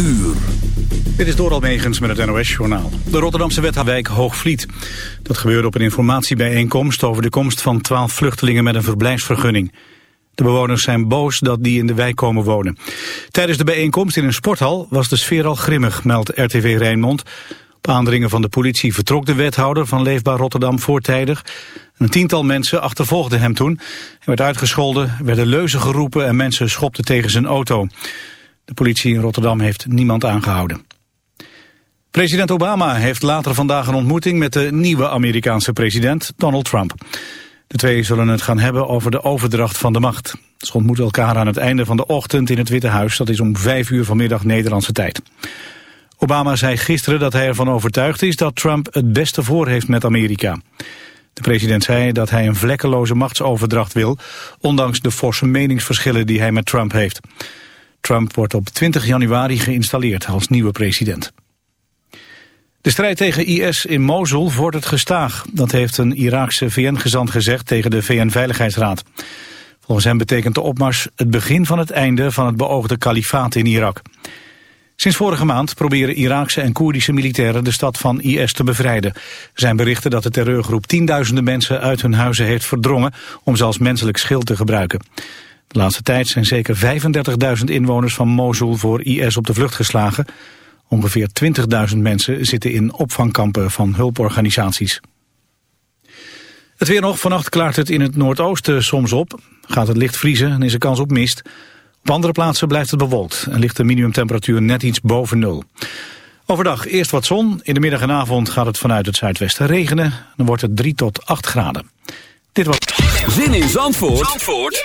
uur. Dit is Doral Megens met het NOS-journaal. De Rotterdamse wethouderwijk Hoogvliet. Dat gebeurde op een informatiebijeenkomst over de komst van twaalf vluchtelingen met een verblijfsvergunning. De bewoners zijn boos dat die in de wijk komen wonen. Tijdens de bijeenkomst in een sporthal was de sfeer al grimmig, meldt RTV Rijnmond. Op aandringen van de politie vertrok de wethouder van Leefbaar Rotterdam voortijdig. Een tiental mensen achtervolgden hem toen. Hij werd uitgescholden, werden leuzen geroepen en mensen schopten tegen zijn auto. De politie in Rotterdam heeft niemand aangehouden. President Obama heeft later vandaag een ontmoeting met de nieuwe Amerikaanse president Donald Trump. De twee zullen het gaan hebben over de overdracht van de macht. Ze ontmoeten elkaar aan het einde van de ochtend in het Witte Huis. Dat is om vijf uur vanmiddag Nederlandse tijd. Obama zei gisteren dat hij ervan overtuigd is dat Trump het beste voor heeft met Amerika. De president zei dat hij een vlekkeloze machtsoverdracht wil, ondanks de forse meningsverschillen die hij met Trump heeft. Trump wordt op 20 januari geïnstalleerd als nieuwe president. De strijd tegen IS in Mosul vordert gestaag. Dat heeft een Iraakse VN-gezant gezegd tegen de VN-veiligheidsraad. Volgens hem betekent de opmars het begin van het einde van het beoogde kalifaat in Irak. Sinds vorige maand proberen Iraakse en Koerdische militairen de stad van IS te bevrijden. Er zijn berichten dat de terreurgroep tienduizenden mensen uit hun huizen heeft verdrongen om ze als menselijk schild te gebruiken. De laatste tijd zijn zeker 35.000 inwoners van Mosul voor IS op de vlucht geslagen. Ongeveer 20.000 mensen zitten in opvangkampen van hulporganisaties. Het weer nog. Vannacht klaart het in het noordoosten soms op. Gaat het licht vriezen en is er kans op mist. Op andere plaatsen blijft het bewolkt en ligt de minimumtemperatuur net iets boven nul. Overdag eerst wat zon. In de middag en avond gaat het vanuit het zuidwesten regenen. Dan wordt het 3 tot 8 graden. Dit was... Zin in Zandvoort, Zandvoort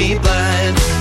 be blind.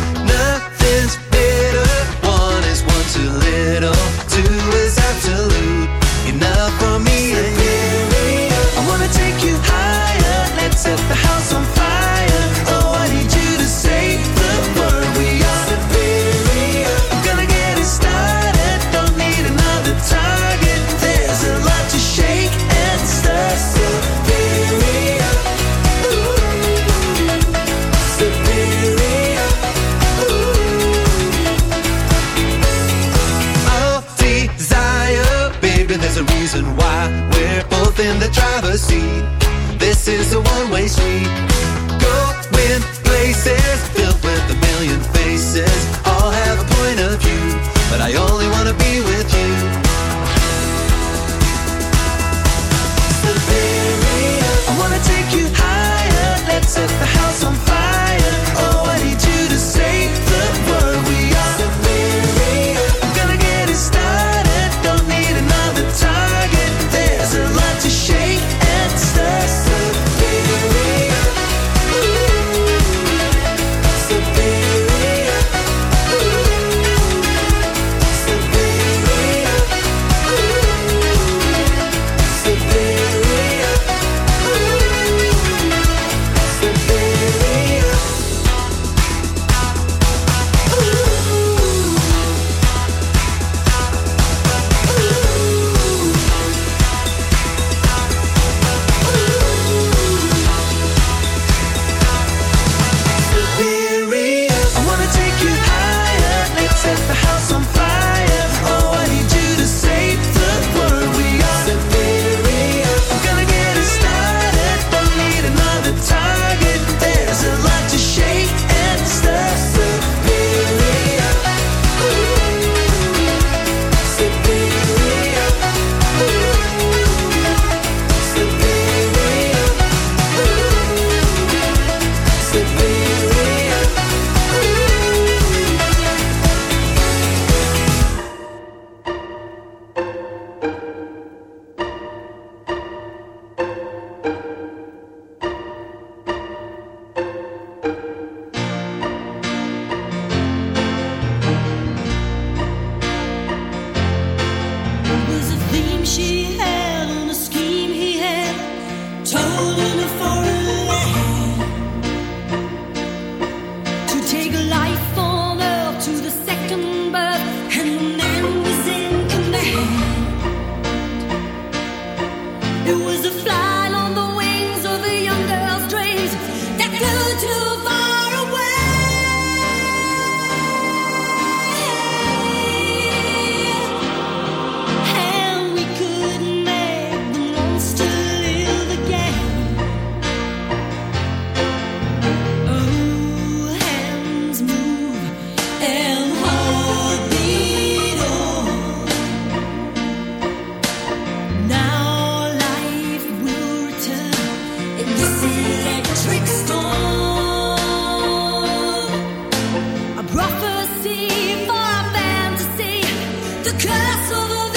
the castle.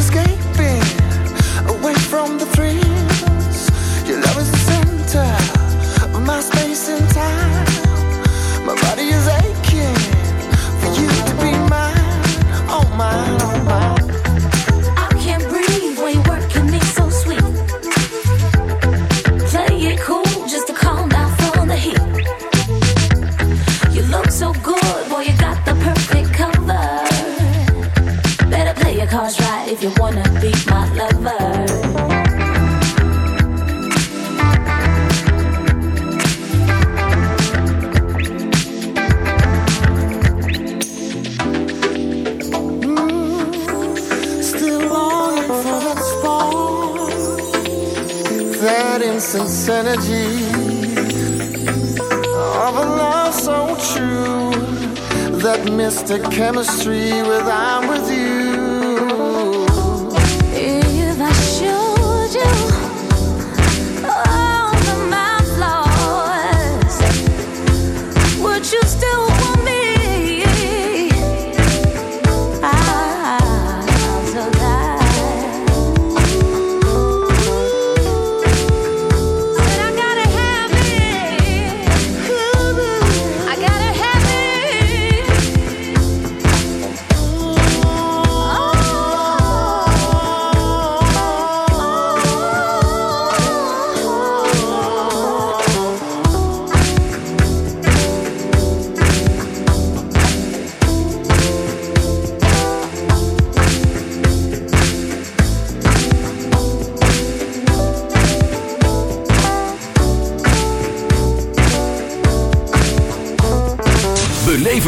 escaping away from the thrills. Your love is the center of my space. you wanna be my lover. Mm, sense energy of a love so true. That mystic chemistry with I'm with you.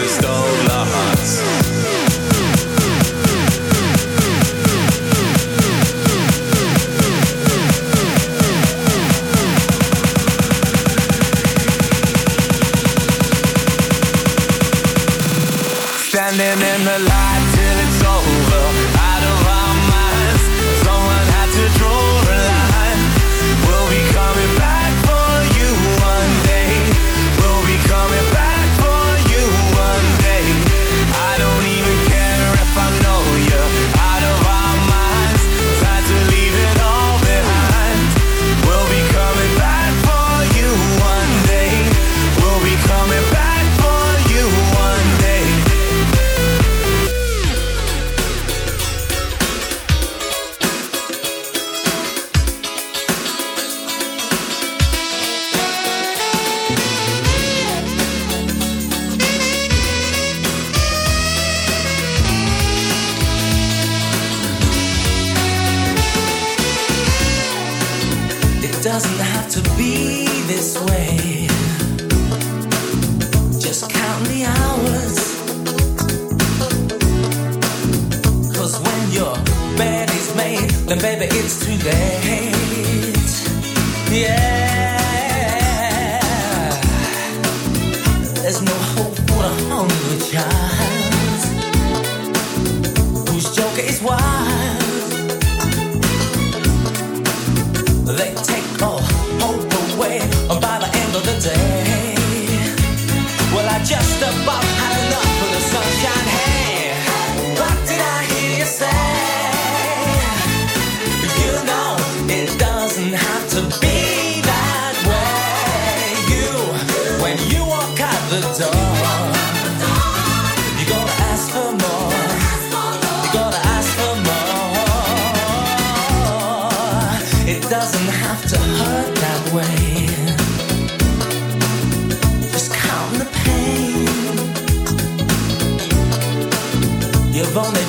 the storm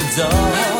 the door.